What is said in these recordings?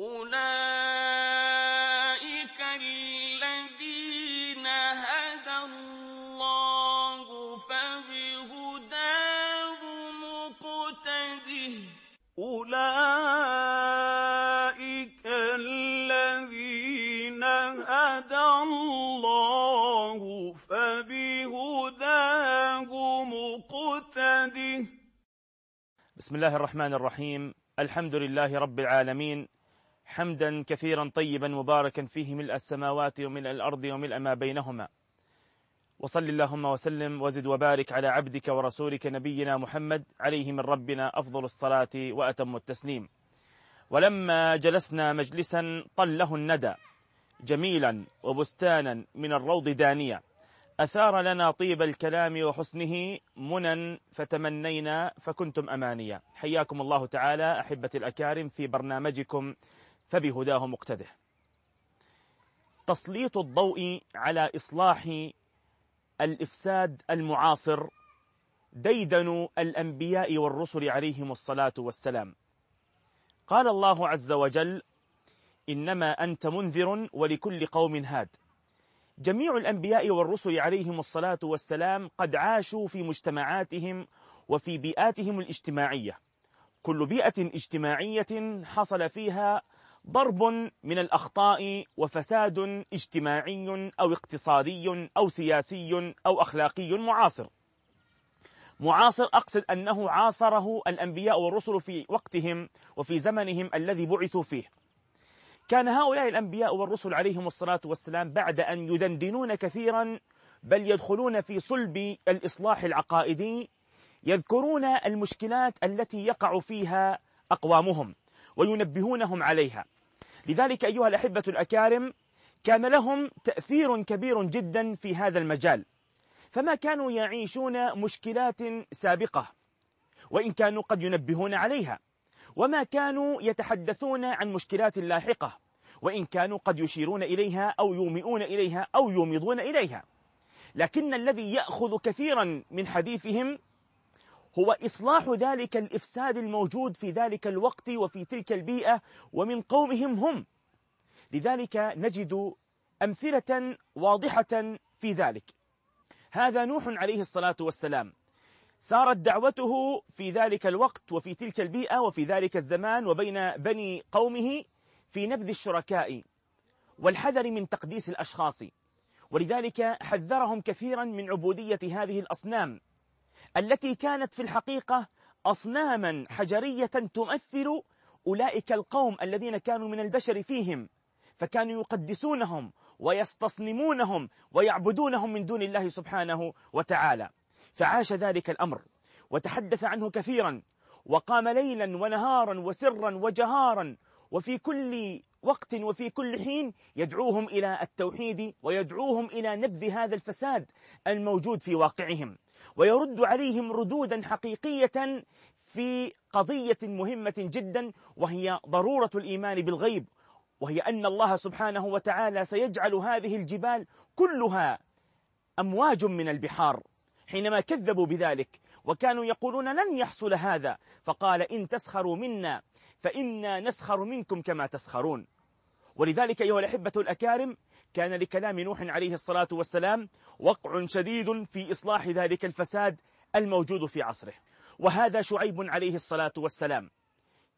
أُولَٰئِكَ الَّذِينَ هَدَى اللَّهُ ۖ فَبِهُدَاهُ مُقْتَدِهْ ۗ بسم الله الرحمن الرحيم. الحمد لله رب العالمين. حمدا كثيرا طيبا مباركا فيه ملء السماوات وملء الأرض وملء ما بينهما. وصل اللهم وسلم وزد وبارك على عبدك ورسولك نبينا محمد عليه من ربنا أفضل الصلاة وأتم التسليم. ولما جلسنا مجلسا طله الندى جميلا وبستانا من الروض دانيا أثار لنا طيب الكلام وحسنه منى فتمنينا فكنتم أمانيا حياكم الله تعالى أحبة الأكارم في برنامجكم فبهداه مقتده. تسليط الضوء على إصلاح الإفساد المعاصر ديدن الأنبياء والرسل عليهم الصلاة والسلام. قال الله عز وجل إنما أنت منذر ولكل قوم هاد. جميع الأنبياء والرسل عليهم الصلاة والسلام قد عاشوا في مجتمعاتهم وفي بيئاتهم الاجتماعية. كل بيئة اجتماعية حصل فيها ضرب من الأخطاء وفساد اجتماعي أو اقتصادي أو سياسي أو أخلاقي معاصر. معاصر أقصد أنه عاصره الأنبياء والرسل في وقتهم وفي زمنهم الذي بعثوا فيه. كان هؤلاء الأنبياء والرسل عليهم الصلاة والسلام بعد أن يدندنون كثيرا بل يدخلون في صلب الإصلاح العقائدي يذكرون المشكلات التي يقع فيها أقوامهم. وينبهونهم عليها. لذلك أيها الأحبة الأكارم كان لهم تأثير كبير جدا في هذا المجال. فما كانوا يعيشون مشكلات سابقة وإن كانوا قد ينبهون عليها. وما كانوا يتحدثون عن مشكلات لاحقة وإن كانوا قد يشيرون إليها أو يومئون إليها أو يومضون إليها. لكن الذي يأخذ كثيرا من حديثهم هو إصلاح ذلك الإفساد الموجود في ذلك الوقت وفي تلك البيئة ومن قومهم هم. لذلك نجد أمثلة واضحة في ذلك. هذا نوح عليه الصلاة والسلام. سارت دعوته في ذلك الوقت وفي تلك البيئة وفي ذلك الزمان وبين بني قومه في نبذ الشركاء والحذر من تقديس الأشخاص. ولذلك حذرهم كثيرا من عبودية هذه الأصنام. التي كانت في الحقيقة أصناما حجرية تمثل أولئك القوم الذين كانوا من البشر فيهم فكانوا يقدسونهم ويستصنمونهم ويعبدونهم من دون الله سبحانه وتعالى. فعاش ذلك الأمر وتحدث عنه كثيرا وقام ليلا ونهارا وسرا وجهارا وفي كل وقت وفي كل حين يدعوهم إلى التوحيد ويدعوهم إلى نبذ هذا الفساد الموجود في واقعهم. ويرد عليهم ردودا حقيقية في قضية مهمة جدا وهي ضرورة الإيمان بالغيب. وهي أن الله سبحانه وتعالى سيجعل هذه الجبال كلها أمواج من البحار حينما كذبوا بذلك وكانوا يقولون لن يحصل هذا. فقال إن تسخروا منا فإنا نسخر منكم كما تسخرون. ولذلك أيها الأحبة الأكارم كان لكلام نوح عليه الصلاة والسلام وقع شديد في إصلاح ذلك الفساد الموجود في عصره. وهذا شعيب عليه الصلاة والسلام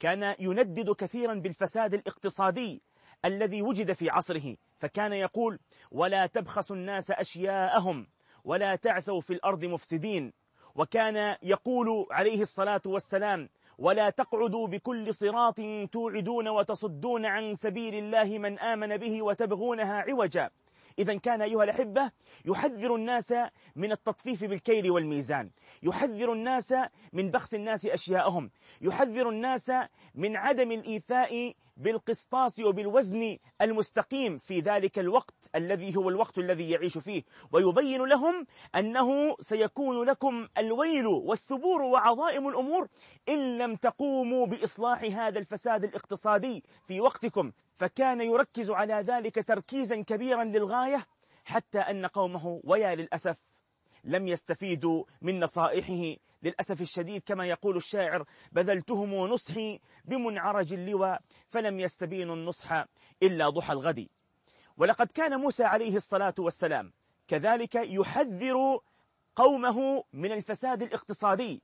كان يندد كثيرا بالفساد الاقتصادي الذي وجد في عصره فكان يقول ولا تبخسوا الناس أشياءهم ولا تعثوا في الأرض مفسدين وكان يقول عليه الصلاة والسلام ولا تقعدوا بكل صراط توعدون وتصدون عن سبيل الله من آمن به وتبغونها عوجا. إذا كان أيها الأحبة يحذر الناس من التطفيف بالكيل والميزان. يحذر الناس من بخس الناس أشياءهم. يحذر الناس من عدم الإيفاء بالقسطاس وبالوزن المستقيم في ذلك الوقت الذي هو الوقت الذي يعيش فيه. ويبين لهم أنه سيكون لكم الويل والثبور وعظائم الأمور إن لم تقوموا بإصلاح هذا الفساد الاقتصادي في وقتكم. فكان يركز على ذلك تركيزا كبيرا للغاية حتى أن قومه ويا للأسف لم يستفيدوا من نصائحه. للأسف الشديد كما يقول الشاعر بذلتهم نصحي بمنعرج اللوى فلم يستبينوا النصح إلا ضحى الغد. ولقد كان موسى عليه الصلاة والسلام كذلك يحذر قومه من الفساد الاقتصادي.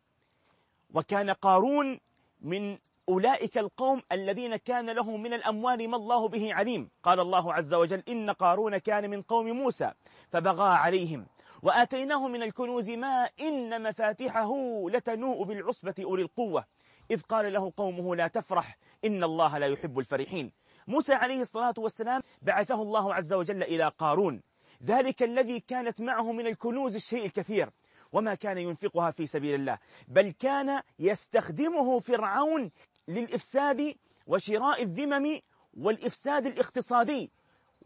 وكان قارون من أولئك القوم الذين كان له من الأموال ما الله به عليم. قال الله عز وجل إن قارون كان من قوم موسى فبغى عليهم وآتيناه من الكنوز ما إن مفاتحه لتنوء بالعصبة أولي القوة. إذ قال له قومه لا تفرح إن الله لا يحب الفرحين. موسى عليه الصلاة والسلام بعثه الله عز وجل إلى قارون. ذلك الذي كانت معه من الكنوز الشيء الكثير وما كان ينفقها في سبيل الله بل كان يستخدمه فرعون للإفساد وشراء الذمم والإفساد الاقتصادي.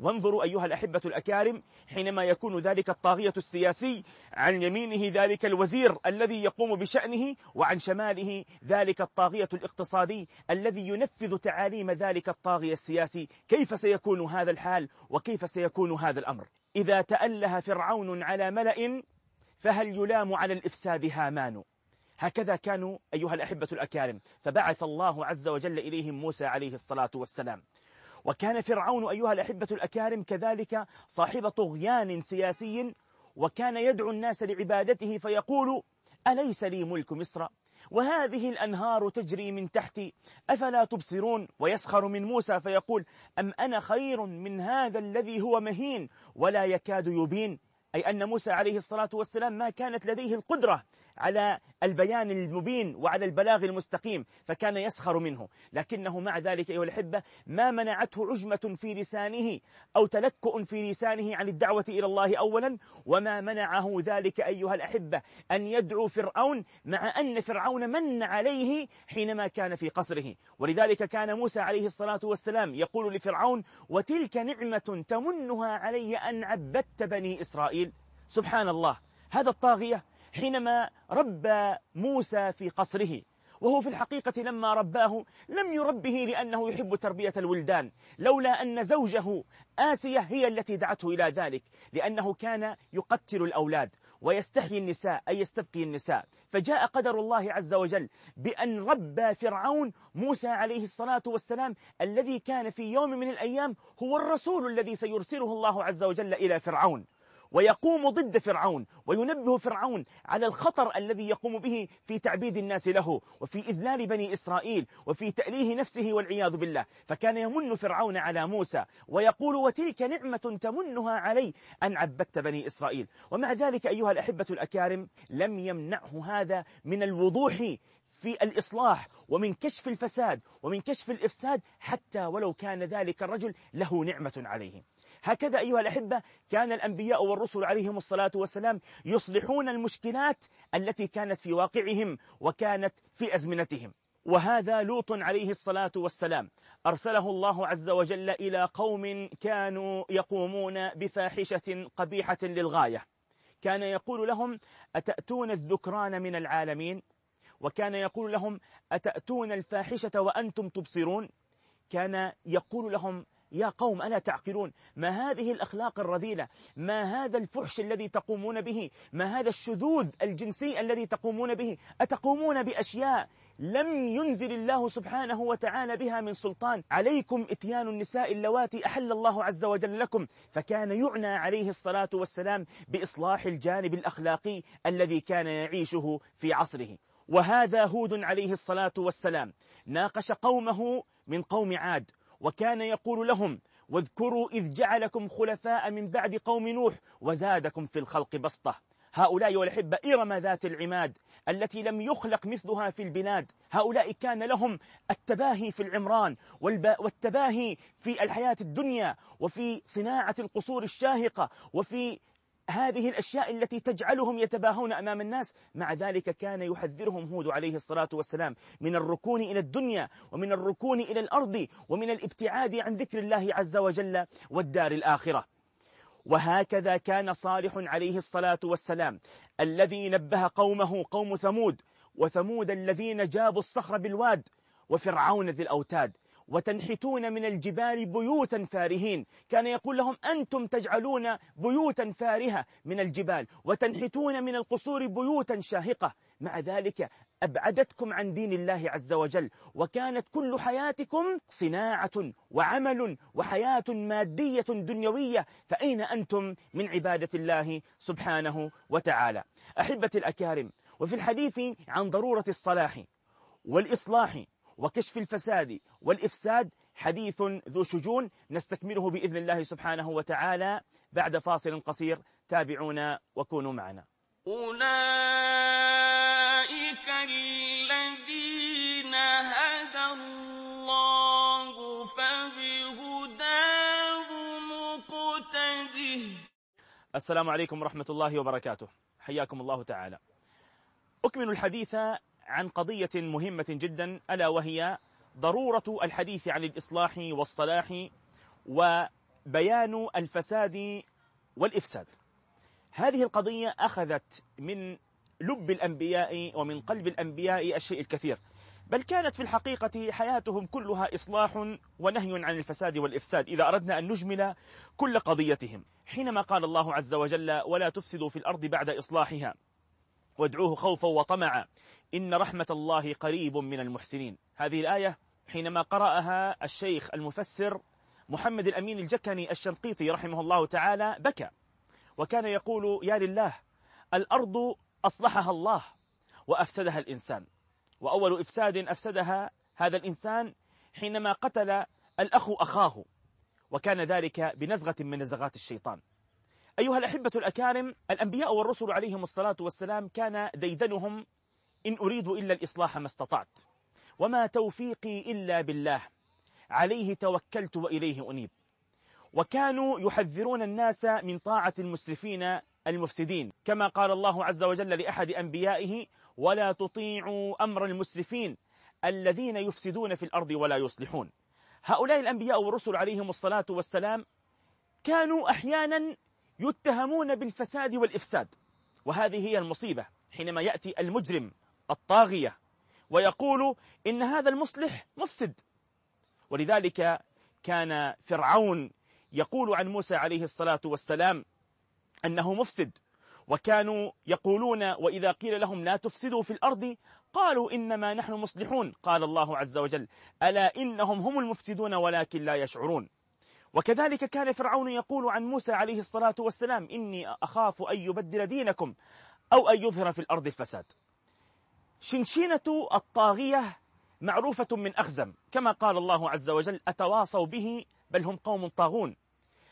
وانظروا أيها الأحبة الأكارم حينما يكون ذلك الطاغية السياسي عن يمينه ذلك الوزير الذي يقوم بشأنه وعن شماله ذلك الطاغية الاقتصادي الذي ينفذ تعاليم ذلك الطاغية السياسي. كيف سيكون هذا الحال؟ وكيف سيكون هذا الأمر؟ إذا تأله فرعون على ملأ فهل يلام على الإفساد هامان؟ هكذا كانوا أيها الأحبة الأكارم. فبعث الله عز وجل إليهم موسى عليه الصلاة والسلام. وكان فرعون أيها الأحبة الأكارم كذلك صاحب طغيان سياسي وكان يدعو الناس لعبادته فيقول أليس لي ملك مصر؟ وهذه الأنهار تجري من تحتي أفلا تبصرون؟ ويسخر من موسى فيقول أم أنا خير من هذا الذي هو مهين ولا يكاد يبين؟ أي أن موسى عليه الصلاة والسلام ما كانت لديه القدرة على البيان المبين وعلى البلاغ المستقيم فكان يسخر منه. لكنه مع ذلك أيها الأحبة ما منعته عجمة في لسانه أو تلكؤ في لسانه عن الدعوة إلى الله أولا وما منعه ذلك أيها الأحبة أن يدعو فرعون مع أن فرعون من عليه حينما كان في قصره. ولذلك كان موسى عليه الصلاة والسلام يقول لفرعون وتلك نعمة تمنها علي أن عبدت بني إسرائيل سبحان الله هذا الطاغية حينما ربى موسى في قصره وهو في الحقيقة لما رباه لم يربه لأنه يحب تربية الولدان لولا أن زوجه آسية هي التي دعته إلى ذلك لأنه كان يقتل الأولاد ويستحيي النساء أي يستبقي النساء. فجاء قدر الله عز وجل بأن ربى فرعون موسى عليه الصلاة والسلام الذي كان في يوم من الأيام هو الرسول الذي سيرسله الله عز وجل إلى فرعون. ويقوم ضد فرعون وينبه فرعون على الخطر الذي يقوم به في تعبيد الناس له وفي إذلال بني إسرائيل وفي تأليه نفسه والعياذ بالله. فكان يمن فرعون على موسى ويقول وتلك نعمة تمنها علي أن عبدت بني إسرائيل. ومع ذلك أيها الأحبة الأكارم لم يمنعه هذا من الوضوح في الإصلاح ومن كشف الفساد ومن كشف الإفساد حتى ولو كان ذلك الرجل له نعمة عليه. هكذا أيها الأحبة كان الأنبياء والرسل عليهم الصلاة والسلام يصلحون المشكلات التي كانت في واقعهم وكانت في أزمنتهم. وهذا لوط عليه الصلاة والسلام أرسله الله عز وجل إلى قوم كانوا يقومون بفاحشة قبيحة للغاية. كان يقول لهم أتأتون الذكران من العالمين؟ وكان يقول لهم أتأتون الفاحشة وأنتم تبصرون؟ كان يقول لهم يا قوم ألا تعقلون؟ ما هذه الأخلاق الرذيلة؟ ما هذا الفحش الذي تقومون به؟ ما هذا الشذوذ الجنسي الذي تقومون به؟ أتقومون بأشياء لم ينزل الله سبحانه وتعالى بها من سلطان؟ عليكم إتيان النساء اللواتي أحل الله عز وجل لكم فكان يعنى عليه الصلاة والسلام بإصلاح الجانب الأخلاقي الذي كان يعيشه في عصره. وهذا هود عليه الصلاة والسلام. ناقش قومه من قوم عاد. وكان يقول لهم واذكروا إذ جعلكم خلفاء من بعد قوم نوح وزادكم في الخلق بسطة. هؤلاء والحبة إرم ذات العماد التي لم يخلق مثلها في البلاد. هؤلاء كان لهم التباهي في العمران والتباهي في الحياة الدنيا وفي صناعة القصور الشاهقة وفي هذه الأشياء التي تجعلهم يتباهون أمام الناس. مع ذلك كان يحذرهم هود عليه الصلاة والسلام من الركون إلى الدنيا ومن الركون إلى الأرض ومن الابتعاد عن ذكر الله عز وجل والدار الآخرة. وهكذا كان صالح عليه الصلاة والسلام الذي نبه قومه قوم ثمود وثمود الذين جابوا الصخر بالواد وفرعون ذي الأوتاد. وتنحتون من الجبال بيوتا فارهين. كان يقول لهم أنتم تجعلون بيوتا فارهة من الجبال وتنحتون من القصور بيوتا شاهقة. مع ذلك أبعدتكم عن دين الله عز وجل وكانت كل حياتكم صناعة وعمل وحياة مادية دنيوية. فأين أنتم من عبادة الله سبحانه وتعالى؟ أحبة الأكارم وفي الحديث عن ضرورة الصلاح والإصلاح وكشف الفساد والإفساد حديث ذو شجون نستكمله بإذن الله سبحانه وتعالى بعد فاصل قصير. تابعونا وكونوا معنا. أولئك الذين هدى الله فبهداه مقتده. السلام عليكم ورحمة الله وبركاته. حياكم الله تعالى. أكمل الحديث عن قضية مهمة جدا ألا وهي ضرورة الحديث عن الإصلاح والصلاح وبيان الفساد والإفساد. هذه القضية أخذت من لب الأنبياء ومن قلب الأنبياء الشيء الكثير بل كانت في الحقيقة حياتهم كلها إصلاح ونهي عن الفساد والإفساد إذا أردنا أن نجمل كل قضيتهم. حينما قال الله عز وجل ولا تفسدوا في الأرض بعد إصلاحها وادعوه خوفا وطمعا. إن رحمة الله قريب من المحسنين. هذه الآية حينما قرأها الشيخ المفسر محمد الأمين الجكني الشنقيطي رحمه الله تعالى بكى. وكان يقول يا لله الأرض أصلحها الله وأفسدها الإنسان. وأول إفساد أفسدها هذا الإنسان حينما قتل الأخ أخاه. وكان ذلك بنزغة من نزغات الشيطان. أيها الأحبة الأكارم الأنبياء والرسل عليهم الصلاة والسلام كان ديدنهم إن أريد إلا الإصلاح ما استطعت وما توفيقي إلا بالله عليه توكلت وإليه أنيب. وكانوا يحذرون الناس من طاعة المسرفين المفسدين كما قال الله عز وجل لأحد أنبيائه ولا تطيعوا أمر المسرفين الذين يفسدون في الأرض ولا يصلحون. هؤلاء الأنبياء والرسل عليهم الصلاة والسلام كانوا أحيانا يتهمون بالفساد والإفساد. وهذه هي المصيبة حينما يأتي المجرم الطاغية ويقول إن هذا المصلح مفسد. ولذلك كان فرعون يقول عن موسى عليه الصلاة والسلام أنه مفسد. وكانوا يقولون وإذا قيل لهم لا تفسدوا في الأرض قالوا إنما نحن مصلحون. قال الله عز وجل ألا إنهم هم المفسدون ولكن لا يشعرون. وكذلك كان فرعون يقول عن موسى عليه الصلاة والسلام إني أخاف أن يبدل دينكم أو أن يظهر في الأرض الفساد. شنشينة الطاغية معروفة من أخزم كما قال الله عز وجل أتواصوا به بل هم قوم طاغون.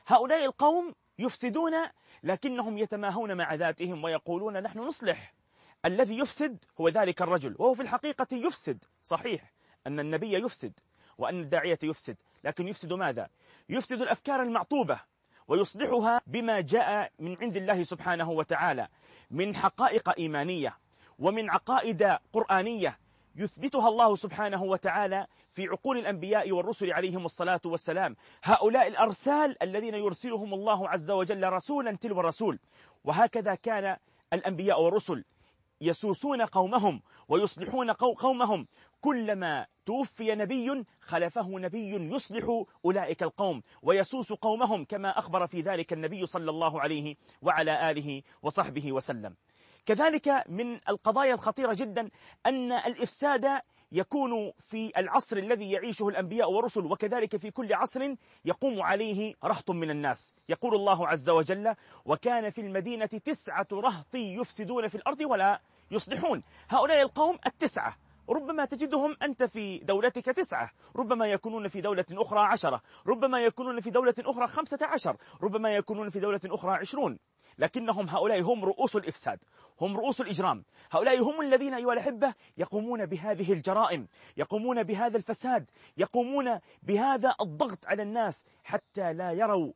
هؤلاء القوم يفسدون لكنهم يتماهون مع ذاتهم ويقولون نحن نصلح. الذي يفسد هو ذلك الرجل. وهو في الحقيقة يفسد صحيح أن النبي يفسد وأن الداعية يفسد لكن يفسد ماذا؟ يفسد الأفكار المعطوبة ويصلحها بما جاء من عند الله سبحانه وتعالى من حقائق إيمانية ومن عقائد قرآنية يثبتها الله سبحانه وتعالى في عقول الأنبياء والرسل عليهم الصلاة والسلام. هؤلاء الأرسال الذين يرسلهم الله عز وجل رسولا تلو رسول وهكذا كان الأنبياء والرسل. يسوسون قومهم ويصلحون قومهم. كلما توفي نبي خلفه نبي يصلح أولئك القوم ويسوس قومهم كما أخبر في ذلك النبي صلى الله عليه وعلى آله وصحبه وسلم. كذلك من القضايا الخطيرة جدا أن الإفساد يكون في العصر الذي يعيشه الأنبياء والرسل وكذلك في كل عصر يقوم عليه رهط من الناس. يقول الله عز وجل وكان في المدينة تسعة رهط يفسدون في الأرض ولا يصلحون هؤلاء القوم التسعة. ربما تجدهم أنت في دولتك تسعة. ربما يكونون في دولة أخرى عشرة. ربما يكونون في دولة أخرى خمسة عشر. ربما يكونون في دولة أخرى عشرون. لكنهم هؤلاء هم رؤوس الإفساد هم رؤوس الإجرام. هؤلاء هم الذين أيها الأحبة يقومون بهذه الجرائم يقومون بهذا الفساد يقومون بهذا الضغط على الناس حتى لا يروا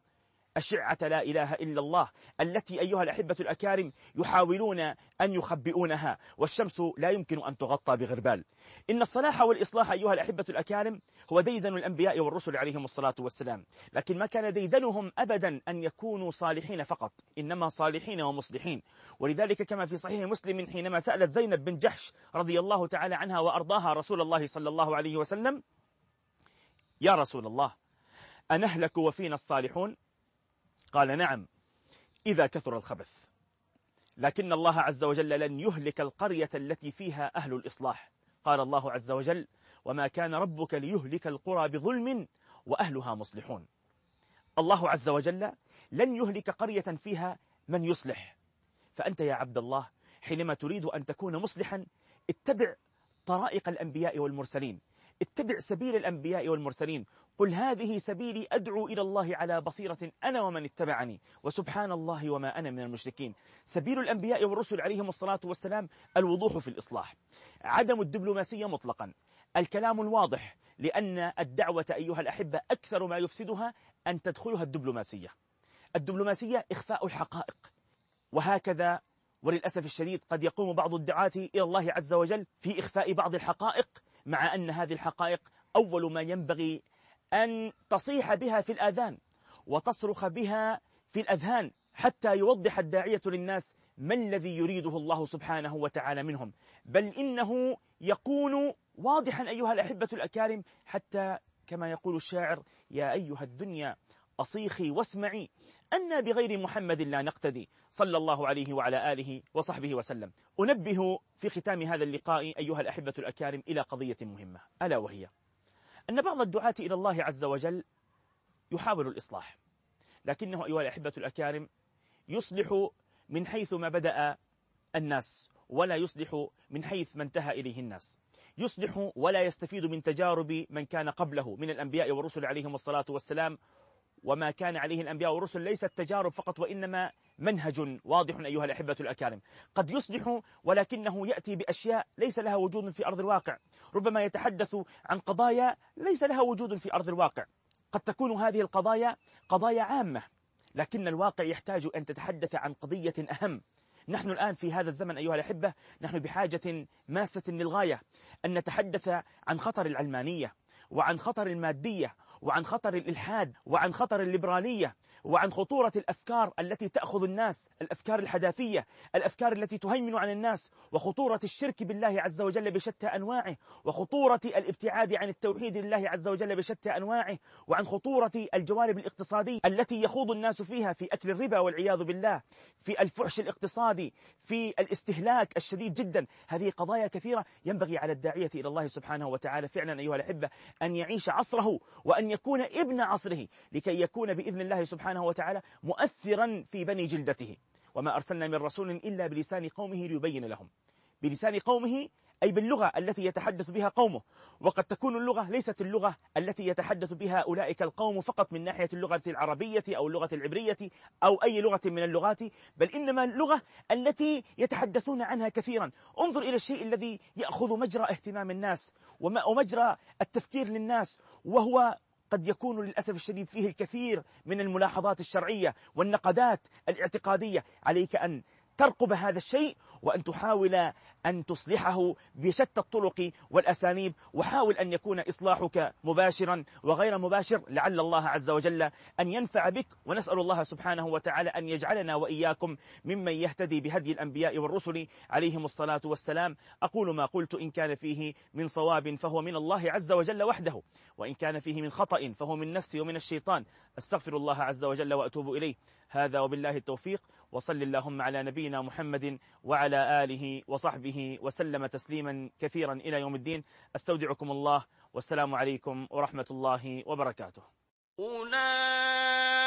أشعة لا إله إلا الله التي أيها الأحبة الأكارم يحاولون أن يخبئونها والشمس لا يمكن أن تغطى بغربال. إن الصلاح والإصلاح أيها الأحبة الأكارم هو ديدن الأنبياء والرسل عليهم الصلاة والسلام لكن ما كان ديدنهم أبدا أن يكونوا صالحين فقط إنما صالحين ومصلحين. ولذلك كما في صحيح مسلم حينما سألت زينب بن جحش رضي الله تعالى عنها وأرضاها رسول الله صلى الله عليه وسلم يا رسول الله أنهلك وفينا الصالحون؟ قال نعم إذا كثر الخبث. لكن الله عز وجل لن يهلك القرية التي فيها أهل الإصلاح. قال الله عز وجل وما كان ربك ليهلك القرى بظلم وأهلها مصلحون. الله عز وجل لن يهلك قرية فيها من يصلح. فأنت يا عبد الله حينما تريد أن تكون مصلحا اتبع طرائق الأنبياء والمرسلين. اتبع سبيل الأنبياء والمرسلين. قل هذه سبيلي أدعو إلى الله على بصيرة أنا ومن اتبعني وسبحان الله وما أنا من المشركين. سبيل الأنبياء والرسل عليهم الصلاة والسلام الوضوح في الإصلاح. عدم الدبلوماسية مطلقا. الكلام الواضح لأن الدعوة أيها الأحبة أكثر ما يفسدها أن تدخلها الدبلوماسية. الدبلوماسية إخفاء الحقائق. وهكذا وللأسف الشديد قد يقوم بعض الدعاة إلى الله عز وجل في إخفاء بعض الحقائق مع أن هذه الحقائق أول ما ينبغي أن تصيح بها في الآذان وتصرخ بها في الأذهان حتى يوضح الداعية للناس ما الذي يريده الله سبحانه وتعالى منهم. بل إنه يكون واضحا أيها الأحبة الأكارم حتى كما يقول الشاعر يا أيها الدنيا أصيخي واسمعي أن بغير محمد لا نقتدي. صلى الله عليه وعلى آله وصحبه وسلم. أنبه في ختام هذا اللقاء أيها الأحبة الأكارم إلى قضية مهمة ألا وهي أن بعض الدعاة إلى الله عز وجل يحاول الإصلاح. لكنه أيها الأحبة الأكارم يصلح من حيث ما بدأ الناس ولا يصلح من حيث ما انتهى إليه الناس. يصلح ولا يستفيد من تجارب من كان قبله من الأنبياء والرسل عليهم الصلاة والسلام وما كان عليه الأنبياء والرسل ليست تجارب فقط وإنما منهج واضح أيها الأحبة الأكارم. قد يصلح ولكنه يأتي بأشياء ليس لها وجود في أرض الواقع. ربما يتحدث عن قضايا ليس لها وجود في أرض الواقع. قد تكون هذه القضايا قضايا عامة لكن الواقع يحتاج أن تتحدث عن قضية أهم. نحن الآن في هذا الزمن أيها الأحبة نحن بحاجة ماسة للغاية أن نتحدث عن خطر العلمانية وعن خطر المادية وعن خطر الإلحاد وعن خطر الليبرالية وعن خطورة الأفكار التي تأخذ الناس الأفكار الحداثية الأفكار التي تهيمن عن الناس وخطورة الشرك بالله عز وجل بشتى أنواعه وخطورة الابتعاد عن التوحيد لله عز وجل بشتى أنواعه وعن خطورة الجوانب الاقتصادية التي يخوض الناس فيها في أكل الربا والعياذ بالله في الفحش الاقتصادي في الاستهلاك الشديد جدا. هذه قضايا كثيرة ينبغي على الداعية إلى الله سبحانه وتعالى فعلا أيها الأحبة أن يعيش عصره وأن يكون ابن عصره لكي يكون بإذن الله سبحانه وتعالى مؤثرا في بني جلدته. وما أرسلنا من رسول إلا بلسان قومه ليبين لهم. بلسان قومه أي باللغة التي يتحدث بها قومه. وقد تكون اللغة ليست اللغة التي يتحدث بها أولئك القوم فقط من ناحية اللغة العربية أو اللغة العبرية أو أي لغة من اللغات بل إنما اللغة التي يتحدثون عنها كثيرا. انظر إلى الشيء الذي يأخذ مجرى اهتمام الناس ومجرى التفكير للناس وهو قد يكون للأسف الشديد فيه الكثير من الملاحظات الشرعية والنقدات الاعتقادية. عليك أن ترقب هذا الشيء وأن تحاول أن تصلحه بشتى الطرق والأساليب وحاول أن يكون إصلاحك مباشرا وغير مباشر. لعل الله عز وجل أن ينفع بك ونسأل الله سبحانه وتعالى أن يجعلنا وإياكم ممن يهتدي بهدي الأنبياء والرسل عليهم الصلاة والسلام. أقول ما قلت إن كان فيه من صواب فهو من الله عز وجل وحده وإن كان فيه من خطأ فهو من نفسي ومن الشيطان. أستغفر الله عز وجل وأتوب إليه. هذا وبالله التوفيق. وصل اللهم على نبينا محمد وعلى آله وصحبه وسلم تسليما كثيرا إلى يوم الدين. أستودعكم الله. والسلام عليكم ورحمة الله وبركاته. أولئك